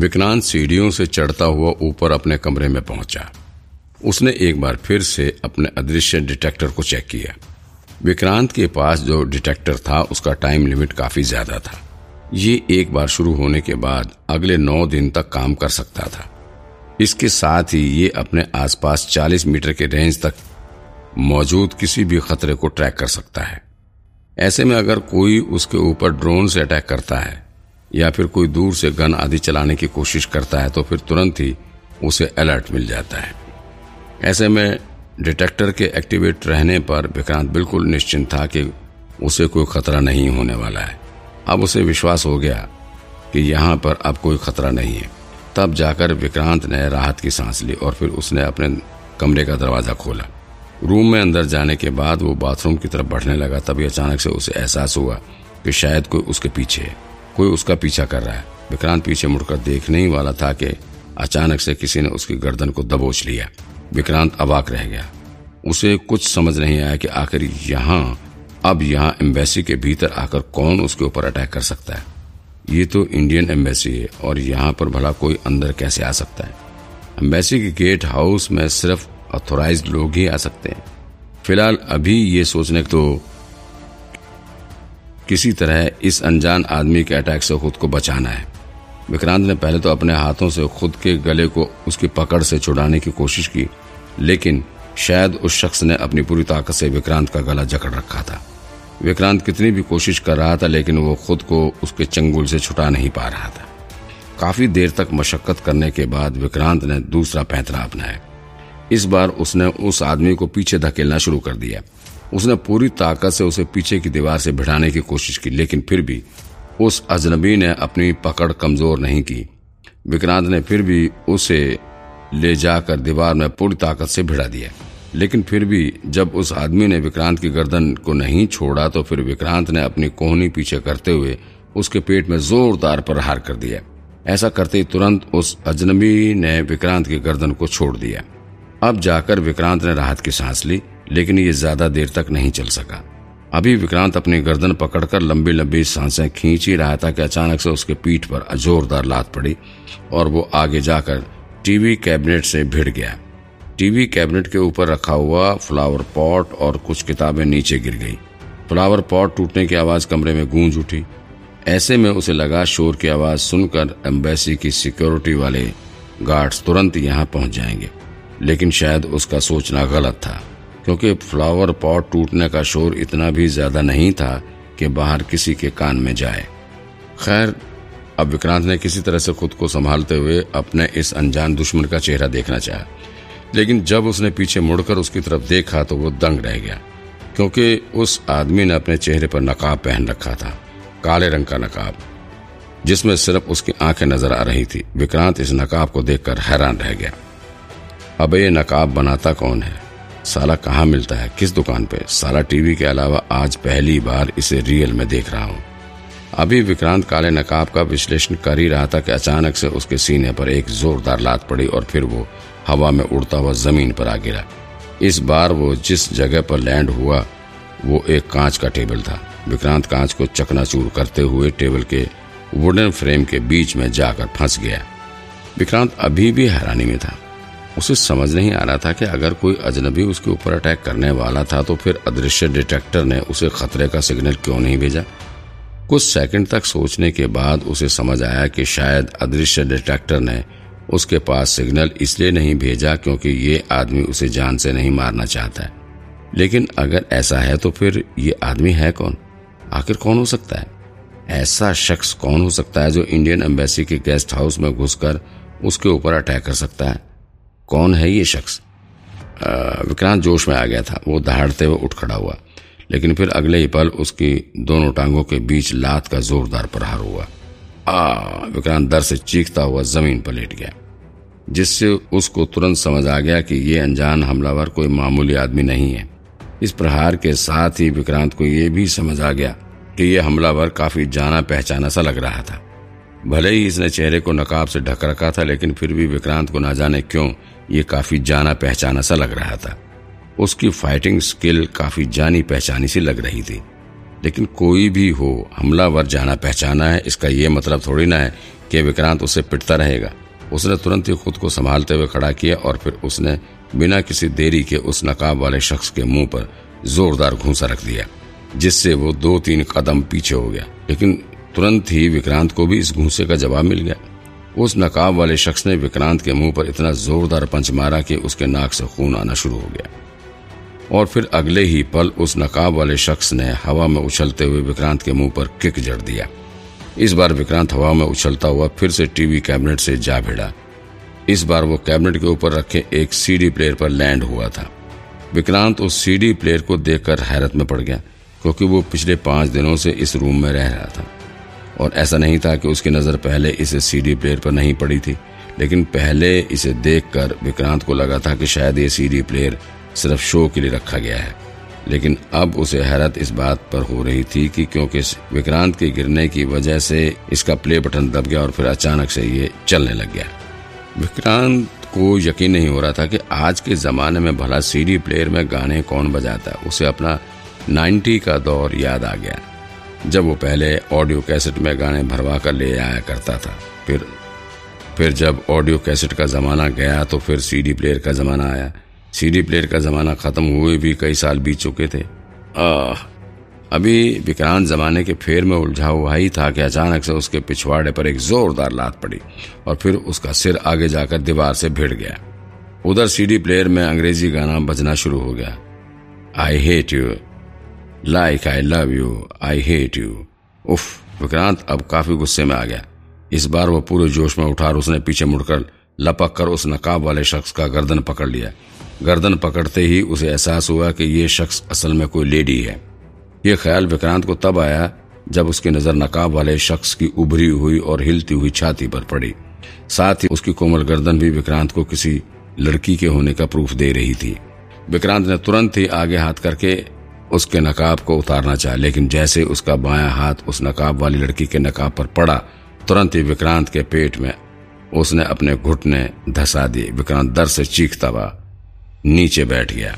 विक्रांत सीढ़ियों से चढ़ता हुआ ऊपर अपने कमरे में पहुँचा। उसने एक बार फिर से अपने अदृश्य डिटेक्टर को चेक किया। विक्रांत के पास जो डिटेक्टर था, उसका टाइम लिमिट काफ़ी ज़्यादा था। ये एक बार शुरू होने के बाद अगले नौ दिन तक काम कर सकता था। इसके साथ ही ये अपने आसपास 40 मीटर के रेंज तक मौजूद किसी भी खतरे को ट्रैक कर सकता है। ऐसे में अगर कोई उसके ऊपर ड्रोन से अटैक करता है या फिर कोई दूर से गन आदि चलाने की कोशिश करता है तो फिर तुरंत ही उसे अलर्ट मिल जाता है। ऐसे में डिटेक्टर के एक्टिवेट रहने पर विक्रांत बिल्कुल निश्चिंत था कि उसे कोई खतरा नहीं होने वाला है। अब उसे विश्वास हो गया कि यहाँ पर अब कोई खतरा नहीं है। तब जाकर विक्रांत ने राहत की सांस ली और फिर उसने अपने कमरे का दरवाज़ा खोला। रूम में अंदर जाने के बाद वो बाथरूम की तरफ़ बढ़ने लगा। तभी अचानक से उसे एहसास हुआ कि शायद कोई उसके पीछे है। कोई उसका पीछा कर रहा है। विक्रांत पीछे मुड़कर देखने ही वाला था कि अचानक से किसी ने उसकी गर्दन को दबोच लिया। विक्रांत अबाक रह गया। उसे कुछ समझ नहीं आया कि आखिर यहाँ, अब यहाँ एम्बेसी के भीतर आकर कौन उसके ऊपर अटैक कर सकता है। ये तो इंडियन एम्बेसी है और यहाँ पर भला कोई अंदर कैसे आ सकता है? एम्बेसी के गेट हाउस में सिर्फ़ ऑथोराइज लोग ही आ सकते हैं। फ़िलहाल अभी ये सोचने तो किसी तरह इस अनजान आदमी के अटैक से खुद को बचाना है। विक्रांत ने पहले तो अपने हाथों से खुद के गले को उसकी पकड़ से छुड़ाने की कोशिश की, लेकिन शायद उस शख्स ने अपनी पूरी ताकत से विक्रांत का गला जकड़ रखा था। विक्रांत कितनी भी कोशिश कर रहा था, लेकिन वो खुद को उसके चंगुल से छुटा नहीं पा रहा था। काफ़ी देर तक मशक्कत करने के बाद विक्रांत ने दूसरा पैंतरा अपनाया। इस बार उसने उस आदमी को पीछे धकेलना शुरू कर दिया। उसने पूरी ताकत से उसे पीछे की दीवार से भिड़ाने की कोशिश की, लेकिन फिर भी उस अजनबी ने अपनी पकड़ कमज़ोर नहीं की। विक्रांत ने फिर भी उसे ले जाकर दीवार में पूरी ताकत से भिड़ा दिया। लेकिन फिर भी जब उस आदमी ने विक्रांत की गर्दन को नहीं छोड़ा तो फिर विक्रांत ने अपनी कोहनी पीछे करते हुए उसके पेट में जोरदार प्रहार कर दिया। ऐसा करते ही तुरंत उस अजनबी ने विक्रांत की गर्दन को छोड़ दिया। अब जाकर विक्रांत ने राहत की सांस ली। लेकिन ये ज़्यादा देर तक नहीं चल सका। अभी विक्रांत अपनी गर्दन पकड़कर लंबी लंबी साँसें खींच ही रहा था कि अचानक से उसके पीठ पर जोरदार लात पड़ी और वो आगे जाकर टीवी कैबिनेट से भिड़ गया। टीवी कैबिनेट के ऊपर रखा हुआ फ्लावर पॉट और कुछ किताबें नीचे गिर गई। फ्लावर पॉट टूटने की आवाज़ कमरे में गूंज उठी। ऐसे में उसे लगा शोर की आवाज़ सुनकर एम्बेसी की सिक्योरिटी वाले गार्ड्स तुरंत यहाँ पहुँच जाएँगे, लेकिन शायद उसका सोचना गलत था। क्योंकि फ्लावर पॉट टूटने का शोर इतना भी ज़्यादा नहीं था कि बाहर किसी के कान में जाए। खैर, अब विक्रांत ने किसी तरह से खुद को संभालते हुए अपने इस अनजान दुश्मन का चेहरा देखना चाहा। लेकिन जब उसने पीछे मुड़कर उसकी तरफ़ देखा तो वो दंग रह गया, क्योंकि उस आदमी ने अपने चेहरे पर नकाब पहन रखा था, काले रंग का नकाब, जिसमें सिर्फ़ उसकी आँखें नज़र आ रही थी। विक्रांत इस नकाब को देखकर हैरान रह गया। अब ये नकाब बनाता कौन है? साला कहाँ मिलता है? किस दुकान पे? साला टीवी के अलावा आज पहली बार इसे रियल में देख रहा हूँ। अभी विक्रांत काले नकाब का विश्लेषण कर ही रहा था कि अचानक से उसके सीने पर एक जोरदार लात पड़ी और फिर वो हवा में उड़ता हुआ ज़मीन पर आ गिरा। इस बार वो जिस जगह पर लैंड हुआ, वो एक कांच का टेबल था। विक्रांत कांच को चकनाचूर करते हुए टेबल के वुडन फ्रेम के बीच में जाकर फंस गया। विक्रांत अभी भी हैरानी में था। उसे समझ नहीं आ रहा था कि अगर कोई अजनबी उसके ऊपर अटैक करने वाला था तो फिर अदृश्य डिटेक्टर ने उसे खतरे का सिग्नल क्यों नहीं भेजा? कुछ सेकंड तक सोचने के बाद उसे समझ आया कि शायद अदृश्य डिटेक्टर ने उसके पास सिग्नल इसलिए नहीं भेजा क्योंकि ये आदमी उसे जान से नहीं मारना चाहता है। लेकिन अगर ऐसा है तो फिर ये आदमी है कौन? आखिर कौन हो सकता है? ऐसा शख्स कौन हो सकता है जो इंडियन एम्बेसी के गेस्ट हाउस में घुसकर उसके ऊपर अटैक कर सकता है? कौन है ये शख्स? विक्रांत जोश में आ गया था। वो दहाड़ते हुए उठ खड़ा हुआ। लेकिन फिर अगले ही पल उसकी दोनों टांगों के बीच लात का जोरदार प्रहार हुआ। आ, विक्रांत दर से चीखता हुआ ज़मीन पर लेट गया। जिससे उसको तुरंत समझ आ गया कि ये अनजान हमलावर कोई मामूली आदमी नहीं है। इस प्रहार के साथ ही विक्रांत को यह भी समझ आ गया कि यह हमलावर काफ़ी जाना पहचाना सा लग रहा था। भले ही इसने चेहरे को नकाब से ढक रखा था, लेकिन फिर भी विक्रांत को ना जाने क्यों ये काफ़ी जाना पहचाना सा लग रहा था। उसकी फाइटिंग स्किल काफ़ी जानी पहचानी सी लग रही थी। लेकिन कोई भी हो, हमलावर जाना पहचाना है, इसका ये मतलब थोड़ी ना है कि विक्रांत उसे पिटता रहेगा। उसने तुरंत ही खुद को संभालते हुए खड़ा किया और फिर उसने बिना किसी देरी के उस नकाब वाले शख्स के मुँह पर जोरदार घूसा रख दिया, जिससे वो दो तीन कदम पीछे हो गया। लेकिन तुरंत ही विक्रांत को भी इस घूसे का जवाब मिल गया। उस नकाब वाले शख्स ने विक्रांत के मुँह पर इतना जोरदार पंच मारा कि उसके नाक से खून आना शुरू हो गया। और फिर अगले ही पल उस नकाब वाले शख्स ने हवा में उछलते हुए विक्रांत के मुँह पर किक जड़ दिया। इस बार विक्रांत हवा में उछलता हुआ फिर से टीवी कैबिनेट से जा भिड़ा। इस बार वो कैबिनेट के ऊपर रखे एक सीडी प्लेयर पर लैंड हुआ था। विक्रांत उस सीडी प्लेयर को देखकर हैरत में पड़ गया, क्योंकि वो पिछले पाँच दिनों से इस रूम में रह रहा था। और ऐसा नहीं था कि उसकी नज़र पहले इस सीडी प्लेयर पर नहीं पड़ी थी, लेकिन पहले इसे देखकर विक्रांत को लगा था कि शायद ये सीडी प्लेयर सिर्फ़ शो के लिए रखा गया है। लेकिन अब उसे हैरत इस बात पर हो रही थी कि क्योंकि विक्रांत के गिरने की वजह से इसका प्ले बटन दब गया और फिर अचानक से ये चलने लग गया। विक्रांत को यकीन नहीं हो रहा था कि आज के जमाने में भला सीडी प्लेयर में गाने कौन बजाता उसे अपना 90 का दौर याद आ गया। जब वो पहले ऑडियो कैसेट में गाने भरवा कर ले आया करता था फिर फिर जब ऑडियो कैसेट का जमाना गया तो फिर सीडी प्लेयर का जमाना आया। सीडी प्लेयर का जमाना खत्म हुए भी कई साल बीत चुके थे। आ, अभी विक्रांत जमाने के फेर में उलझा हुआ ही था कि अचानक से उसके पिछवाड़े पर एक जोरदार लात पड़ी और फिर उसका सिर आगे जाकर दीवार से भिड़ गया। उधर सीडी प्लेयर में अंग्रेज़ी गाना बजना शुरू हो गया। I hate you like I love you I hate you उफ विक्रांत अब काफ़ी गुस्से में आ गया। इस बार वो पूरे जोश में उठा उसने पीछे मुड़कर लपक कर उस नकाब वाले शख्स का गर्दन पकड़ लिया। गर्दन पकड़ते ही उसे एहसास हुआ कि ये शख्स असल में कोई लेडी है। ये ख्याल विक्रांत को तब आया जब उसकी नज़र नकाब वाले शख्स की उभरी हुई और हिलती हुई छाती पर पड़ी। साथ ही उसकी कोमल गर्दन भी विक्रांत को किसी लड़की के होने का प्रूफ दे रही थी। विक्रांत ने तुरंत ही आगे हाथ करके उसके नकाब को उतारना चाहा, लेकिन जैसे उसका बायां हाथ उस नकाब वाली लड़की के नकाब पर पड़ा, तुरंत ही विक्रांत के पेट में उसने अपने घुटने धसा दिए। विक्रांत दर से चीखता हुआ नीचे बैठ गया।